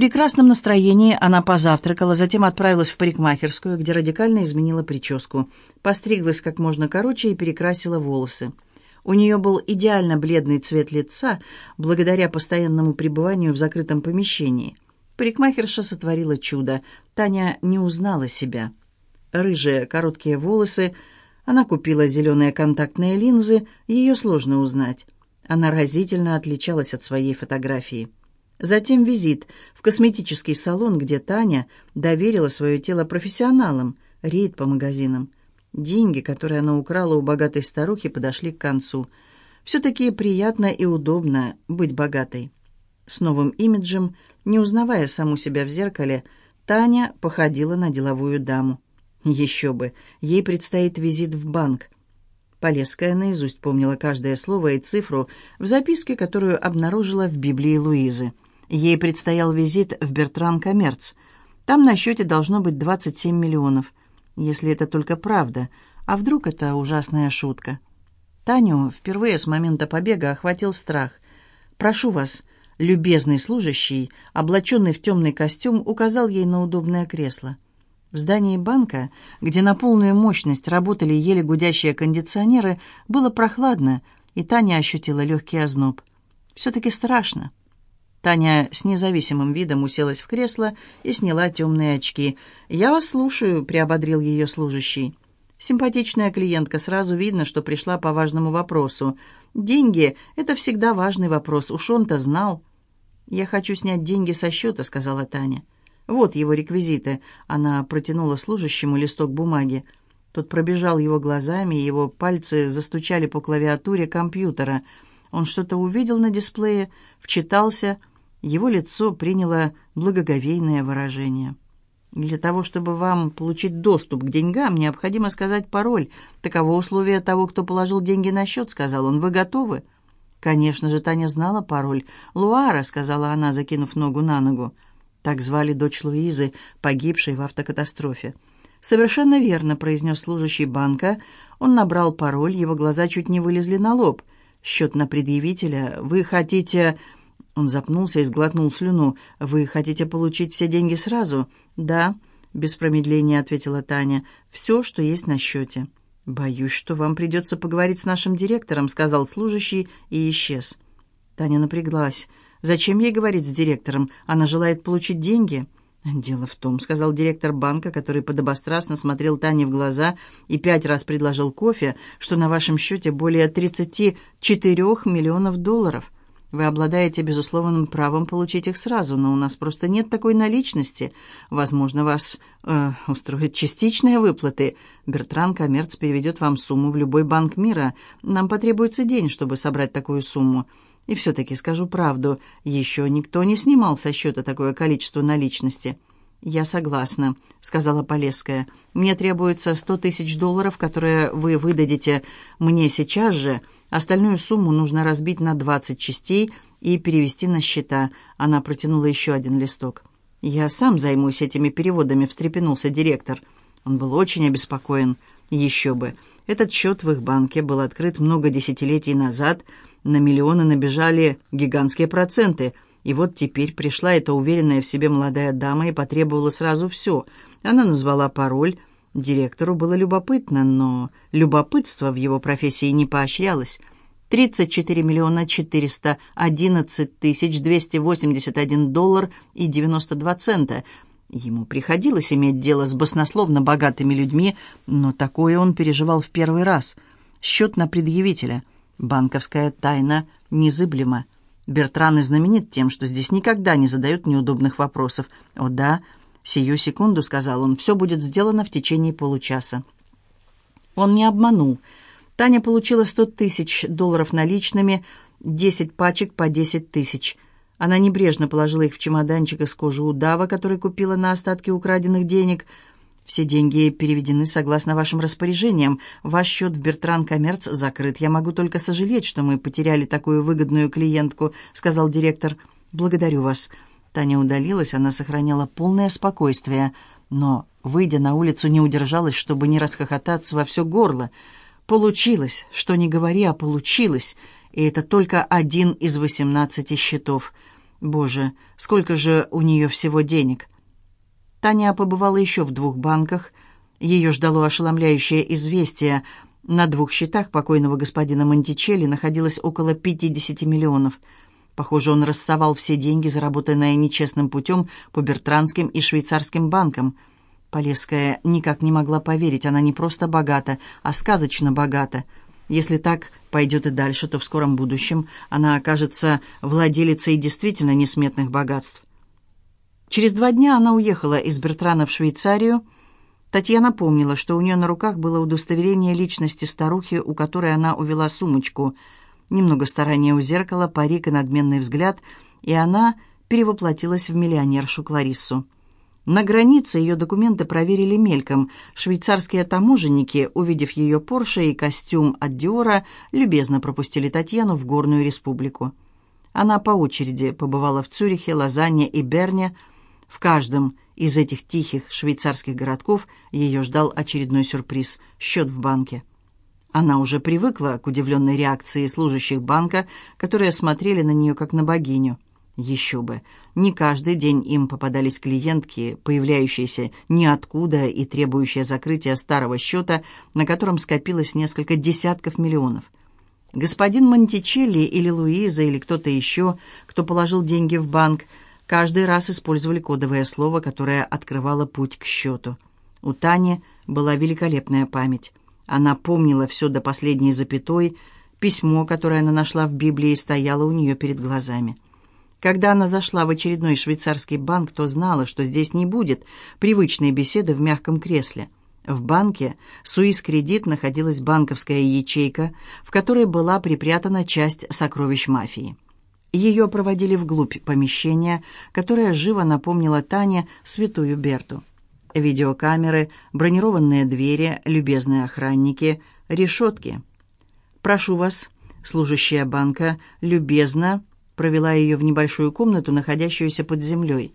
прекрасном настроении она позавтракала, затем отправилась в парикмахерскую, где радикально изменила прическу. Постриглась как можно короче и перекрасила волосы. У нее был идеально бледный цвет лица, благодаря постоянному пребыванию в закрытом помещении. Парикмахерша сотворила чудо. Таня не узнала себя. Рыжие короткие волосы, она купила зеленые контактные линзы, ее сложно узнать. Она разительно отличалась от своей фотографии. Затем визит в косметический салон, где Таня доверила свое тело профессионалам, рейд по магазинам. Деньги, которые она украла у богатой старухи, подошли к концу. Все-таки приятно и удобно быть богатой. С новым имиджем, не узнавая саму себя в зеркале, Таня походила на деловую даму. Еще бы, ей предстоит визит в банк. Полесская наизусть помнила каждое слово и цифру в записке, которую обнаружила в Библии Луизы. Ей предстоял визит в Бертран Коммерц. Там на счете должно быть 27 миллионов если это только правда, а вдруг это ужасная шутка. Таню впервые с момента побега охватил страх. «Прошу вас», любезный служащий, облаченный в темный костюм, указал ей на удобное кресло. В здании банка, где на полную мощность работали еле гудящие кондиционеры, было прохладно, и Таня ощутила легкий озноб. «Все-таки страшно». Таня с независимым видом уселась в кресло и сняла темные очки. «Я вас слушаю», — приободрил ее служащий. Симпатичная клиентка, сразу видно, что пришла по важному вопросу. «Деньги — это всегда важный вопрос, уж он-то знал». «Я хочу снять деньги со счета», — сказала Таня. «Вот его реквизиты». Она протянула служащему листок бумаги. Тот пробежал его глазами, его пальцы застучали по клавиатуре компьютера. Он что-то увидел на дисплее, вчитался — его лицо приняло благоговейное выражение. «Для того, чтобы вам получить доступ к деньгам, необходимо сказать пароль. Таково условие того, кто положил деньги на счет», — сказал он. «Вы готовы?» Конечно же, Таня знала пароль. «Луара», — сказала она, закинув ногу на ногу. Так звали дочь Луизы, погибшей в автокатастрофе. «Совершенно верно», — произнес служащий банка. Он набрал пароль, его глаза чуть не вылезли на лоб. «Счет на предъявителя. Вы хотите...» Он запнулся и сглотнул слюну. «Вы хотите получить все деньги сразу?» «Да», — без промедления ответила Таня. «Все, что есть на счете». «Боюсь, что вам придется поговорить с нашим директором», — сказал служащий и исчез. Таня напряглась. «Зачем ей говорить с директором? Она желает получить деньги?» «Дело в том», — сказал директор банка, который подобострастно смотрел Тане в глаза и пять раз предложил кофе, что на вашем счете более 34 миллионов долларов. Вы обладаете безусловным правом получить их сразу, но у нас просто нет такой наличности. Возможно, вас э, устроят частичные выплаты. Бертран Коммерц переведет вам сумму в любой банк мира. Нам потребуется день, чтобы собрать такую сумму. И все-таки скажу правду, еще никто не снимал со счета такое количество наличности». «Я согласна», — сказала Полесская. «Мне требуется сто тысяч долларов, которые вы выдадите мне сейчас же». Остальную сумму нужно разбить на 20 частей и перевести на счета. Она протянула еще один листок. «Я сам займусь этими переводами», — встрепенулся директор. Он был очень обеспокоен. Еще бы. Этот счет в их банке был открыт много десятилетий назад. На миллионы набежали гигантские проценты. И вот теперь пришла эта уверенная в себе молодая дама и потребовала сразу все. Она назвала пароль, Директору было любопытно, но любопытство в его профессии не поощрялось. 34 миллиона 411 тысяч 281 доллар и 92 цента. Ему приходилось иметь дело с баснословно богатыми людьми, но такое он переживал в первый раз. Счет на предъявителя. Банковская тайна незыблема. Бертран и знаменит тем, что здесь никогда не задают неудобных вопросов. О да, «Сию секунду», — сказал он, — «все будет сделано в течение получаса». Он не обманул. Таня получила сто тысяч долларов наличными, десять пачек по десять тысяч. Она небрежно положила их в чемоданчик из кожи удава, который купила на остатки украденных денег. «Все деньги переведены согласно вашим распоряжениям. Ваш счет в Бертран Коммерц закрыт. Я могу только сожалеть, что мы потеряли такую выгодную клиентку», — сказал директор. «Благодарю вас». Таня удалилась, она сохраняла полное спокойствие, но, выйдя на улицу, не удержалась, чтобы не расхохотаться во все горло. Получилось, что не говори, а получилось, и это только один из восемнадцати счетов. Боже, сколько же у нее всего денег! Таня побывала еще в двух банках. Ее ждало ошеломляющее известие. На двух счетах покойного господина Монтичелли находилось около 50 миллионов. Похоже, он рассовал все деньги, заработанные нечестным путем по бертранским и швейцарским банкам. Полесская никак не могла поверить, она не просто богата, а сказочно богата. Если так пойдет и дальше, то в скором будущем она окажется владелицей действительно несметных богатств. Через два дня она уехала из Бертрана в Швейцарию. Татьяна помнила, что у нее на руках было удостоверение личности старухи, у которой она увела сумочку. Немного старания у зеркала, парик и надменный взгляд, и она перевоплотилась в миллионершу Клариссу. На границе ее документы проверили мельком. Швейцарские таможенники, увидев ее Порше и костюм от Диора, любезно пропустили Татьяну в Горную республику. Она по очереди побывала в Цюрихе, Лозанне и Берне, в каждом из этих тихих швейцарских городков ее ждал очередной сюрприз – счет в банке. Она уже привыкла к удивленной реакции служащих банка, которые смотрели на нее как на богиню. Еще бы, не каждый день им попадались клиентки, появляющиеся ниоткуда и требующие закрытия старого счета, на котором скопилось несколько десятков миллионов. Господин Монтичелли или Луиза или кто-то еще, кто положил деньги в банк – каждый раз использовали кодовое слово, которое открывало путь к счету. У Тани была великолепная память. Она помнила все до последней запятой, письмо, которое она нашла в Библии, стояло у нее перед глазами. Когда она зашла в очередной швейцарский банк, то знала, что здесь не будет привычной беседы в мягком кресле. В банке «Суис Кредит» находилась банковская ячейка, в которой была припрятана часть сокровищ мафии. Ее проводили вглубь помещения, которое живо напомнило Тане святую Берту. Видеокамеры, бронированные двери, любезные охранники, решетки. «Прошу вас», служащая банка любезно провела ее в небольшую комнату, находящуюся под землей.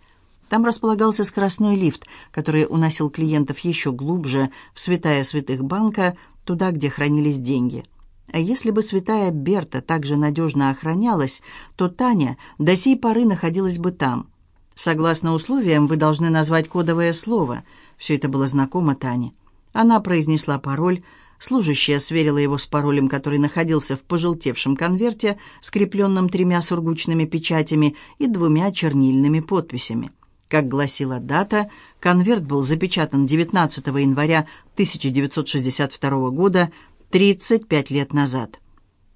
Там располагался скоростной лифт, который уносил клиентов еще глубже, в святая святых банка, туда, где хранились деньги – а если бы святая Берта также надежно охранялась, то Таня до сей поры находилась бы там. Согласно условиям, вы должны назвать кодовое слово. Все это было знакомо Тане. Она произнесла пароль, служащая сверила его с паролем, который находился в пожелтевшем конверте, скрепленном тремя сургучными печатями и двумя чернильными подписями. Как гласила дата, конверт был запечатан 19 января 1962 года 35 лет назад.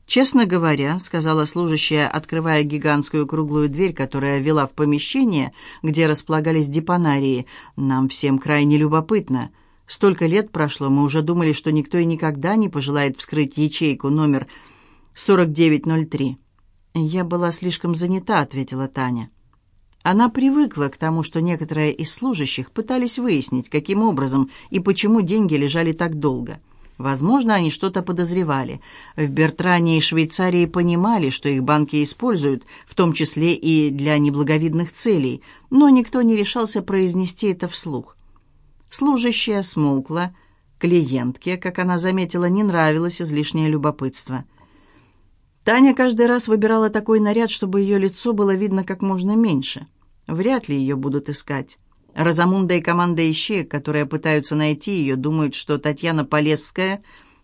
«Честно говоря», — сказала служащая, открывая гигантскую круглую дверь, которая вела в помещение, где располагались депонарии, «нам всем крайне любопытно. Столько лет прошло, мы уже думали, что никто и никогда не пожелает вскрыть ячейку номер 4903». «Я была слишком занята», — ответила Таня. Она привыкла к тому, что некоторые из служащих пытались выяснить, каким образом и почему деньги лежали так долго — Возможно, они что-то подозревали. В Бертране и Швейцарии понимали, что их банки используют, в том числе и для неблаговидных целей, но никто не решался произнести это вслух. Служащая смолкла. Клиентке, как она заметила, не нравилось излишнее любопытство. Таня каждый раз выбирала такой наряд, чтобы ее лицо было видно как можно меньше. Вряд ли ее будут искать. Розамунда и команда ищеек, которые пытаются найти ее, думают, что Татьяна Полесская,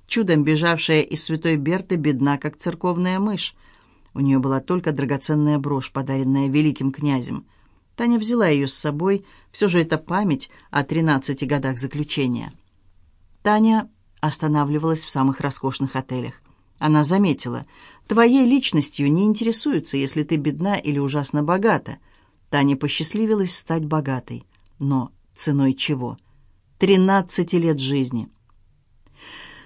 чудом бежавшая из Святой Берты, бедна, как церковная мышь. У нее была только драгоценная брошь, подаренная великим князем. Таня взяла ее с собой, все же это память о тринадцати годах заключения. Таня останавливалась в самых роскошных отелях. Она заметила, твоей личностью не интересуются, если ты бедна или ужасно богата. Таня посчастливилась стать богатой. Но ценой чего? Тринадцати лет жизни.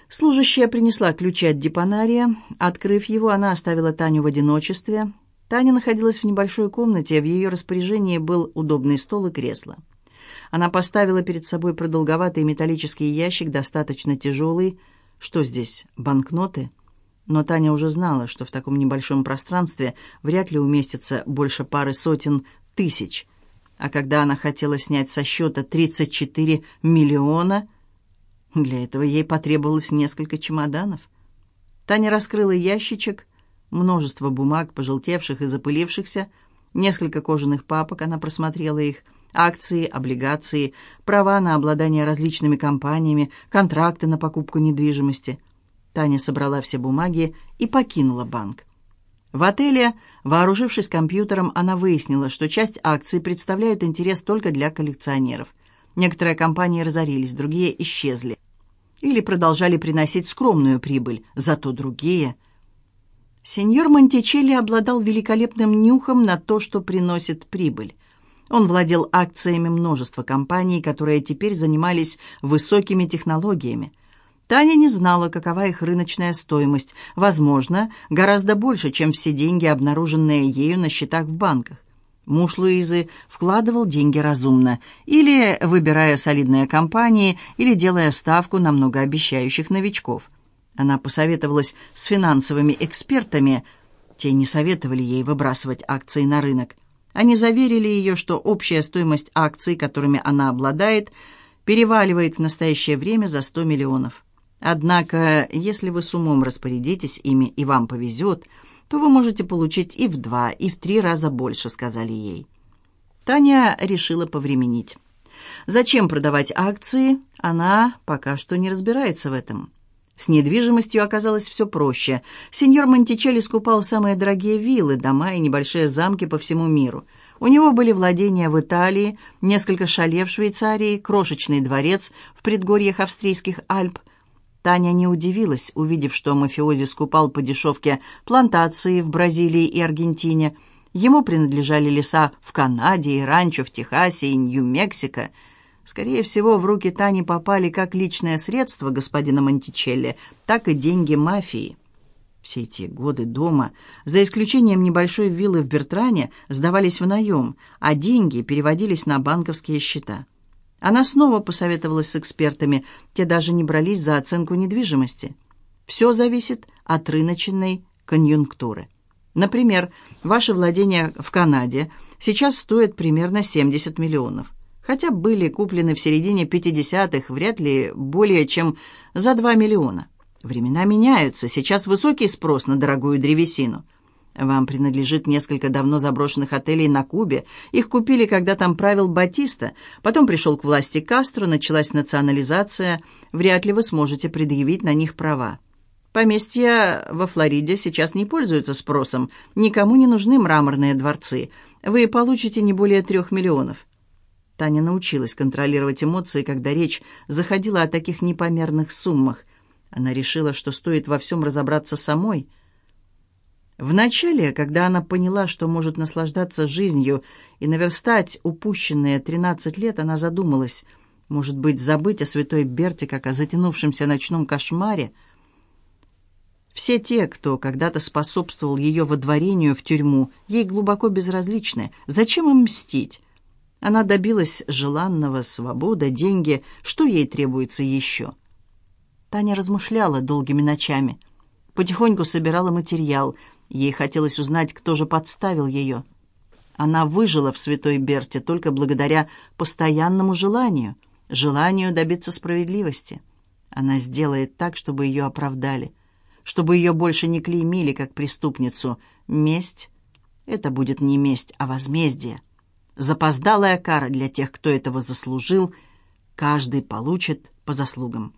Служащая принесла ключи от депонария. Открыв его, она оставила Таню в одиночестве. Таня находилась в небольшой комнате, в ее распоряжении был удобный стол и кресло. Она поставила перед собой продолговатый металлический ящик, достаточно тяжелый. Что здесь, банкноты? Но Таня уже знала, что в таком небольшом пространстве вряд ли уместится больше пары сотен тысяч – а когда она хотела снять со счета 34 миллиона, для этого ей потребовалось несколько чемоданов. Таня раскрыла ящичек, множество бумаг, пожелтевших и запылившихся, Несколько кожаных папок, она просмотрела их, акции, облигации, права на обладание различными компаниями, контракты на покупку недвижимости. Таня собрала все бумаги и покинула банк. В отеле, вооружившись компьютером, она выяснила, что часть акций представляют интерес только для коллекционеров. Некоторые компании разорились, другие исчезли. Или продолжали приносить скромную прибыль, зато другие... Сеньор Монтичелли обладал великолепным нюхом на то, что приносит прибыль. Он владел акциями множества компаний, которые теперь занимались высокими технологиями. Таня не знала, какова их рыночная стоимость. Возможно, гораздо больше, чем все деньги, обнаруженные ею на счетах в банках. Муж Луизы вкладывал деньги разумно, или выбирая солидные компании, или делая ставку на многообещающих новичков. Она посоветовалась с финансовыми экспертами. Те не советовали ей выбрасывать акции на рынок. Они заверили ее, что общая стоимость акций, которыми она обладает, переваливает в настоящее время за 100 миллионов. Однако, если вы с умом распорядитесь ими и вам повезет, то вы можете получить и в два, и в три раза больше, сказали ей. Таня решила повременить. Зачем продавать акции? Она пока что не разбирается в этом. С недвижимостью оказалось все проще. Сеньор Монтичелли скупал самые дорогие виллы, дома и небольшие замки по всему миру. У него были владения в Италии, несколько шале в Швейцарии, крошечный дворец в предгорьях австрийских Альп, Таня не удивилась, увидев, что мафиози скупал по дешевке плантации в Бразилии и Аргентине. Ему принадлежали леса в Канаде и ранчо в Техасе и Нью-Мексико. Скорее всего, в руки Тани попали как личное средство господина Монтичелли, так и деньги мафии. Все эти годы дома, за исключением небольшой виллы в Бертране, сдавались в наем, а деньги переводились на банковские счета. Она снова посоветовалась с экспертами, те даже не брались за оценку недвижимости. Все зависит от рыночной конъюнктуры. Например, ваше владение в Канаде сейчас стоит примерно 70 миллионов. Хотя были куплены в середине 50-х, вряд ли более чем за 2 миллиона. Времена меняются, сейчас высокий спрос на дорогую древесину – вам принадлежит несколько давно заброшенных отелей на Кубе. Их купили, когда там правил Батиста. Потом пришел к власти Кастро, началась национализация. Вряд ли вы сможете предъявить на них права. Поместья во Флориде сейчас не пользуются спросом. Никому не нужны мраморные дворцы. Вы получите не более трех миллионов. Таня научилась контролировать эмоции, когда речь заходила о таких непомерных суммах. Она решила, что стоит во всем разобраться самой – Вначале, когда она поняла, что может наслаждаться жизнью и наверстать упущенные 13 лет, она задумалась, может быть, забыть о святой Берте, как о затянувшемся ночном кошмаре. Все те, кто когда-то способствовал ее водворению в тюрьму, ей глубоко безразличны. Зачем им мстить? Она добилась желанного, свобода, деньги. Что ей требуется еще? Таня размышляла долгими ночами. Потихоньку собирала материал — Ей хотелось узнать, кто же подставил ее. Она выжила в Святой Берте только благодаря постоянному желанию, желанию добиться справедливости. Она сделает так, чтобы ее оправдали, чтобы ее больше не клеймили как преступницу. Месть — это будет не месть, а возмездие. Запоздалая кара для тех, кто этого заслужил, каждый получит по заслугам.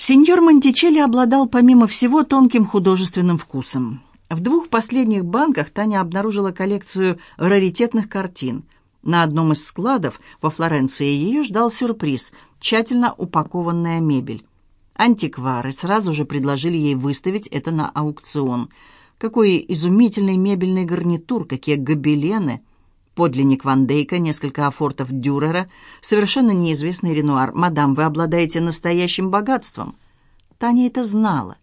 Сеньор Монтичелли обладал, помимо всего, тонким художественным вкусом. В двух последних банках Таня обнаружила коллекцию раритетных картин. На одном из складов во Флоренции ее ждал сюрприз – тщательно упакованная мебель. Антиквары сразу же предложили ей выставить это на аукцион. Какой изумительный мебельный гарнитур, какие гобелены – Подлинник Ван Дейка, несколько афортов Дюрера, совершенно неизвестный Ренуар. «Мадам, вы обладаете настоящим богатством». Таня это знала.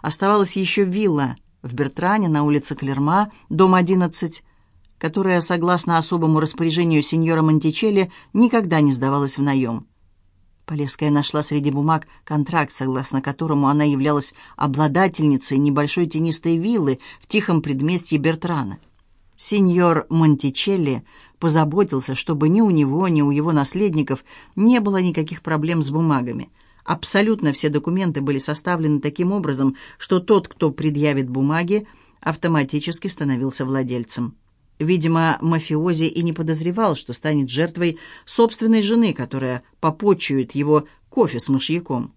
Оставалась еще вилла в Бертране на улице Клерма, дом 11, которая, согласно особому распоряжению сеньора Монтичелли, никогда не сдавалась в наем. Полесская нашла среди бумаг контракт, согласно которому она являлась обладательницей небольшой тенистой виллы в тихом предместье Бертрана. Сеньор Монтичелли позаботился, чтобы ни у него, ни у его наследников не было никаких проблем с бумагами. Абсолютно все документы были составлены таким образом, что тот, кто предъявит бумаги, автоматически становился владельцем. Видимо, мафиози и не подозревал, что станет жертвой собственной жены, которая попочует его кофе с мышьяком.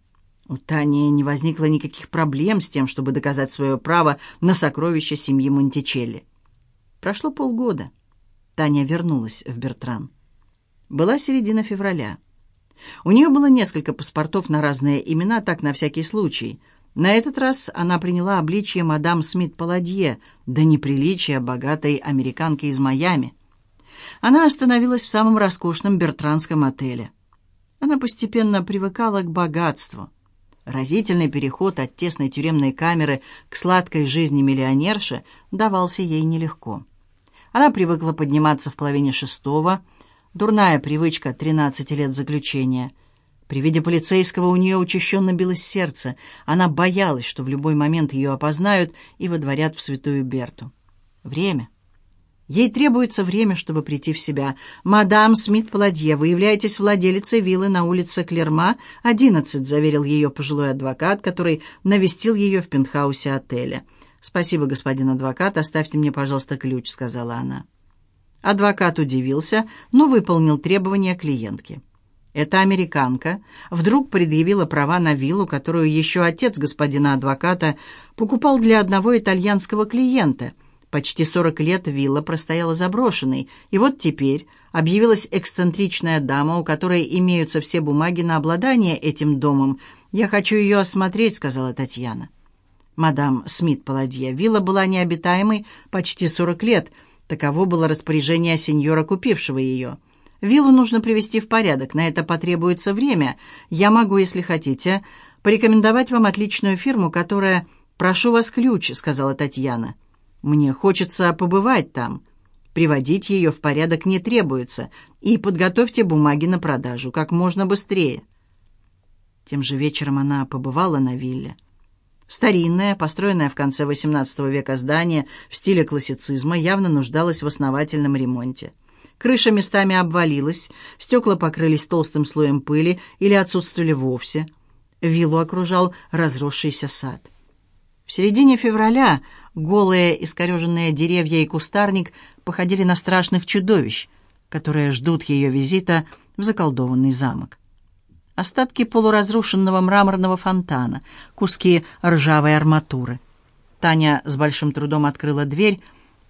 У Тани не возникло никаких проблем с тем, чтобы доказать свое право на сокровища семьи Монтичелли. Прошло полгода. Таня вернулась в Бертран. Была середина февраля. У нее было несколько паспортов на разные имена, так на всякий случай. На этот раз она приняла обличье мадам Смит-Паладье, до неприличия богатой американки из Майами. Она остановилась в самом роскошном бертранском отеле. Она постепенно привыкала к богатству. Разительный переход от тесной тюремной камеры к сладкой жизни миллионерши давался ей нелегко. Она привыкла подниматься в половине шестого, дурная привычка 13 лет заключения. При виде полицейского у нее учащенно билось сердце. Она боялась, что в любой момент ее опознают и водворят в святую Берту. Время. Ей требуется время, чтобы прийти в себя. «Мадам Смит-Паладье, вы являетесь владелицей виллы на улице Клерма, 11», заверил ее пожилой адвокат, который навестил ее в пентхаусе отеля. «Спасибо, господин адвокат, оставьте мне, пожалуйста, ключ», — сказала она. Адвокат удивился, но выполнил требования клиентки. Эта американка вдруг предъявила права на виллу, которую еще отец господина адвоката покупал для одного итальянского клиента — Почти сорок лет вилла простояла заброшенной, и вот теперь объявилась эксцентричная дама, у которой имеются все бумаги на обладание этим домом. «Я хочу ее осмотреть», — сказала Татьяна. Мадам Смит-Паладье, вилла была необитаемой почти сорок лет. Таково было распоряжение сеньора, купившего ее. Виллу нужно привести в порядок, на это потребуется время. Я могу, если хотите, порекомендовать вам отличную фирму, которая... «Прошу вас ключ», — сказала Татьяна. Мне хочется побывать там. Приводить ее в порядок не требуется. И подготовьте бумаги на продажу как можно быстрее. Тем же вечером она побывала на вилле. Старинное, построенное в конце XVIII века здание в стиле классицизма явно нуждалось в основательном ремонте. Крыша местами обвалилась, стекла покрылись толстым слоем пыли или отсутствовали вовсе. Виллу окружал разросшийся сад. В середине февраля голые искореженные деревья и кустарник походили на страшных чудовищ, которые ждут ее визита в заколдованный замок. Остатки полуразрушенного мраморного фонтана, куски ржавой арматуры. Таня с большим трудом открыла дверь,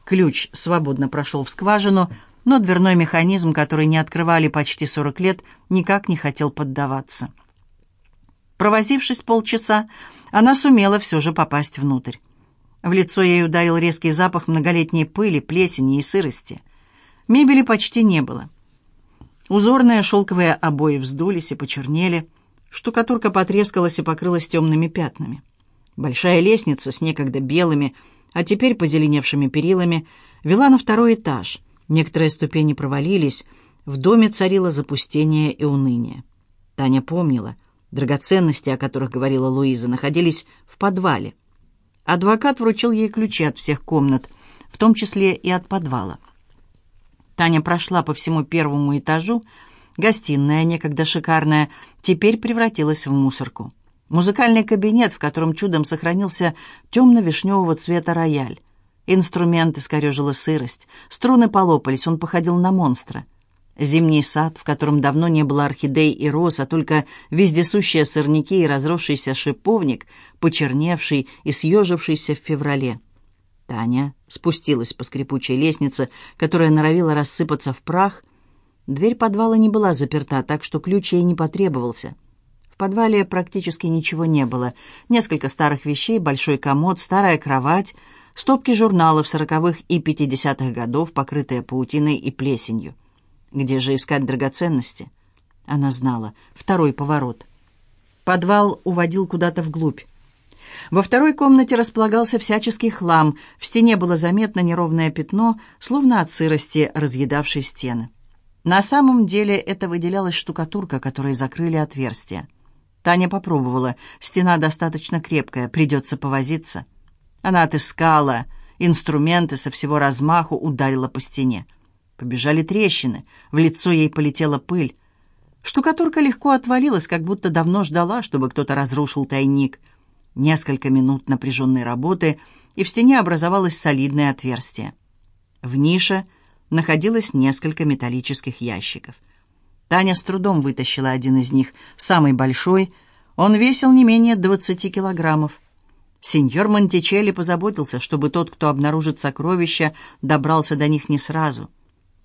ключ свободно прошел в скважину, но дверной механизм, который не открывали почти сорок лет, никак не хотел поддаваться. Провозившись полчаса, она сумела все же попасть внутрь. В лицо ей ударил резкий запах многолетней пыли, плесени и сырости. Мебели почти не было. Узорные шелковые обои вздулись и почернели, штукатурка потрескалась и покрылась темными пятнами. Большая лестница с некогда белыми, а теперь позеленевшими перилами вела на второй этаж. Некоторые ступени провалились, в доме царило запустение и уныние. Таня помнила — Драгоценности, о которых говорила Луиза, находились в подвале. Адвокат вручил ей ключи от всех комнат, в том числе и от подвала. Таня прошла по всему первому этажу. Гостиная, некогда шикарная, теперь превратилась в мусорку. Музыкальный кабинет, в котором чудом сохранился темно-вишневого цвета рояль. Инструмент искорежила сырость. Струны полопались, он походил на монстра. Зимний сад, в котором давно не было орхидей и роз, а только вездесущие сорняки и разросшийся шиповник, почерневший и съежившийся в феврале. Таня спустилась по скрипучей лестнице, которая норовила рассыпаться в прах. Дверь подвала не была заперта, так что ключ ей не потребовался. В подвале практически ничего не было. Несколько старых вещей, большой комод, старая кровать, стопки журналов сороковых и пятидесятых годов, покрытые паутиной и плесенью. Где же искать драгоценности? Она знала. Второй поворот. Подвал уводил куда-то вглубь. Во второй комнате располагался всяческий хлам. В стене было заметно неровное пятно, словно от сырости разъедавшей стены. На самом деле это выделялась штукатурка, которой закрыли отверстие. Таня попробовала. Стена достаточно крепкая, придется повозиться. Она отыскала инструменты со всего размаху, ударила по стене. Побежали трещины, в лицо ей полетела пыль. Штукатурка легко отвалилась, как будто давно ждала, чтобы кто-то разрушил тайник. Несколько минут напряженной работы, и в стене образовалось солидное отверстие. В нише находилось несколько металлических ящиков. Таня с трудом вытащила один из них, самый большой. Он весил не менее 20 килограммов. Сеньор Монтичелли позаботился, чтобы тот, кто обнаружит сокровища, добрался до них не сразу.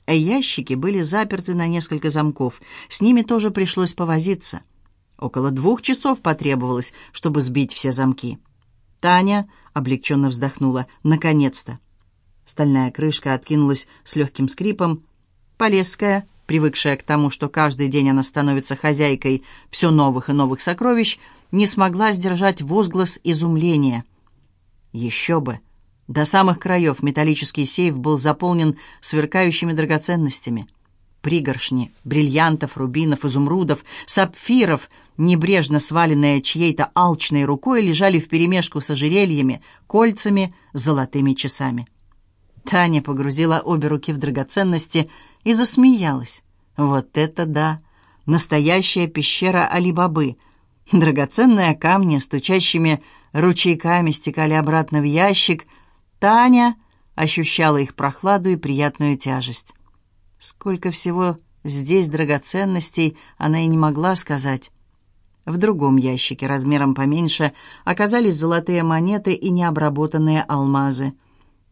А ящики были заперты на несколько замков. С ними тоже пришлось повозиться. Около двух часов потребовалось, чтобы сбить все замки. Таня облегченно вздохнула. Наконец-то! Стальная крышка откинулась с легким скрипом. Полесская, привыкшая к тому, что каждый день она становится хозяйкой все новых и новых сокровищ, не смогла сдержать возглас изумления. Еще бы! До самых краев металлический сейф был заполнен сверкающими драгоценностями. Пригоршни, бриллиантов, рубинов, изумрудов, сапфиров, небрежно сваленные чьей-то алчной рукой, лежали вперемешку с ожерельями, кольцами, золотыми часами. Таня погрузила обе руки в драгоценности и засмеялась. «Вот это да! Настоящая пещера Али-Бабы!» Драгоценные камни, стучащими ручейками, стекали обратно в ящик. Таня ощущала их прохладу и приятную тяжесть. Сколько всего здесь драгоценностей, она и не могла сказать. В другом ящике, размером поменьше, оказались золотые монеты и необработанные алмазы.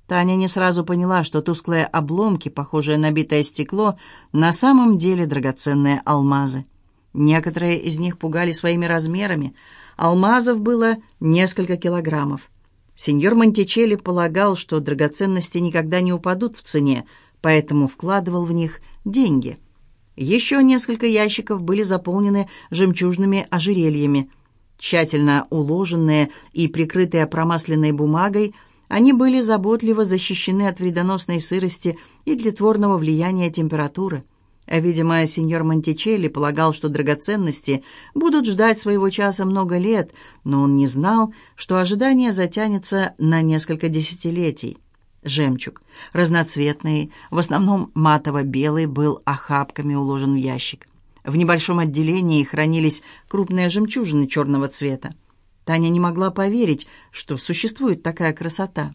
Таня не сразу поняла, что тусклые обломки, похожие на битое стекло, на самом деле драгоценные алмазы. Некоторые из них пугали своими размерами. Алмазов было несколько килограммов. Сеньор Монтичелли полагал, что драгоценности никогда не упадут в цене, поэтому вкладывал в них деньги. Еще несколько ящиков были заполнены жемчужными ожерельями. Тщательно уложенные и прикрытые промасленной бумагой, они были заботливо защищены от вредоносной сырости и тлетворного влияния температуры. Видимо, сеньор Монтичелли полагал, что драгоценности будут ждать своего часа много лет, но он не знал, что ожидание затянется на несколько десятилетий. Жемчуг, разноцветный, в основном матово-белый, был охапками уложен в ящик. В небольшом отделении хранились крупные жемчужины черного цвета. Таня не могла поверить, что существует такая красота.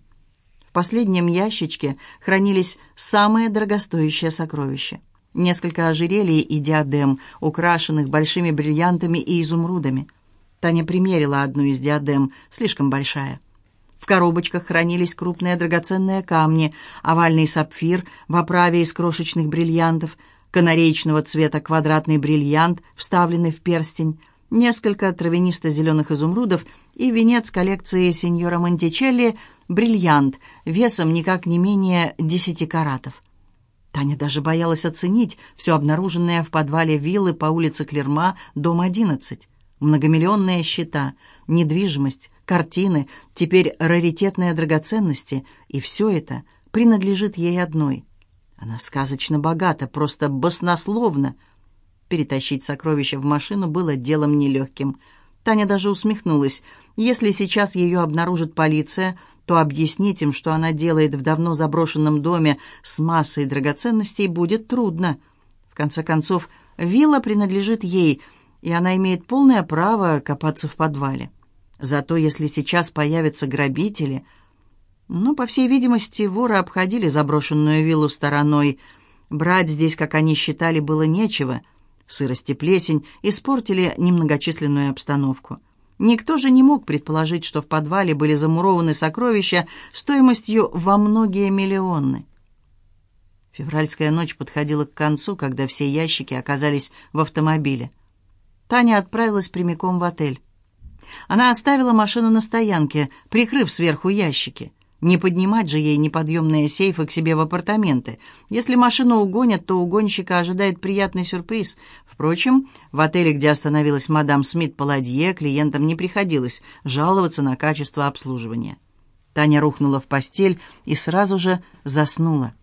В последнем ящичке хранились самые дорогостоящие сокровища несколько ожерелий и диадем, украшенных большими бриллиантами и изумрудами. Таня примерила одну из диадем, слишком большая. В коробочках хранились крупные драгоценные камни, овальный сапфир в оправе из крошечных бриллиантов, канареечного цвета квадратный бриллиант, вставленный в перстень, несколько травянисто-зеленых изумрудов и венец коллекции сеньора Монтичелли бриллиант весом никак не менее десяти каратов. Таня даже боялась оценить все обнаруженное в подвале виллы по улице Клерма, дом 11. Многомиллионные счета, недвижимость, картины, теперь раритетные драгоценности, и все это принадлежит ей одной. Она сказочно богата, просто баснословно. Перетащить сокровища в машину было делом нелегким – Таня даже усмехнулась. Если сейчас ее обнаружит полиция, то объяснить им, что она делает в давно заброшенном доме с массой драгоценностей, будет трудно. В конце концов, вилла принадлежит ей, и она имеет полное право копаться в подвале. Зато если сейчас появятся грабители... Ну, по всей видимости, воры обходили заброшенную виллу стороной. Брать здесь, как они считали, было нечего — Сырость и плесень испортили немногочисленную обстановку. Никто же не мог предположить, что в подвале были замурованы сокровища стоимостью во многие миллионы. Февральская ночь подходила к концу, когда все ящики оказались в автомобиле. Таня отправилась прямиком в отель. Она оставила машину на стоянке, прикрыв сверху ящики. Не поднимать же ей неподъемные сейфы к себе в апартаменты. Если машину угонят, то угонщика ожидает приятный сюрприз. Впрочем, в отеле, где остановилась мадам Смит-Паладье, клиентам не приходилось жаловаться на качество обслуживания. Таня рухнула в постель и сразу же заснула.